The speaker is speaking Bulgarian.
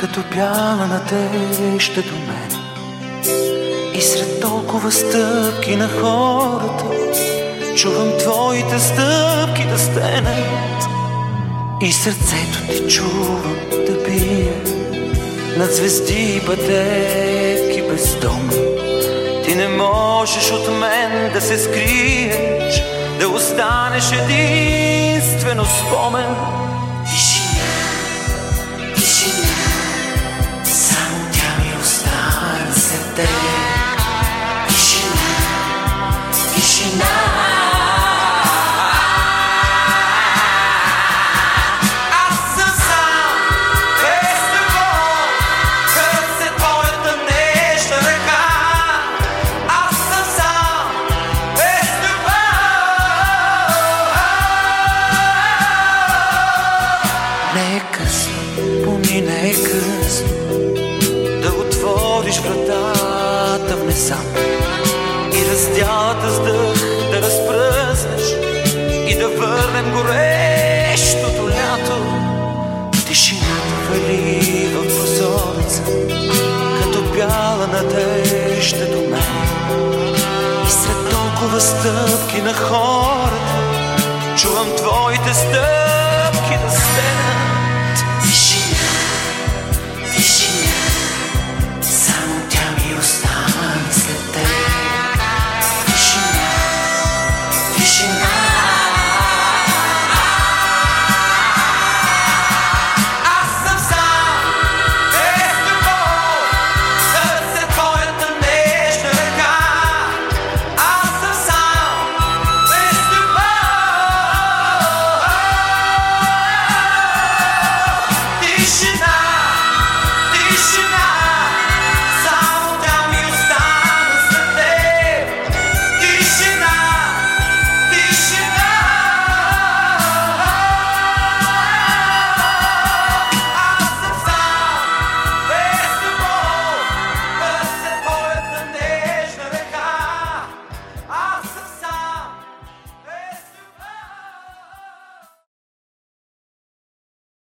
като бяла надежда до мен. И сред толкова стъпки на хората, чувам твоите стъпки да стенат. И сърцето ти чувам да бие над звезди и пътеки без дом. Ти не можеш от мен да се скриеш, да останеш единствено спомен. Без любов. Не е късно, помина е късно, да отвориш вратата внезапно и раздялата с дъх да разпръснеш и да върнем горещото лято. Тишината вали в прозореца, като бяла надежда до мен. И сред толкова стъпки на хората, чувам твоите стъпки да стенат.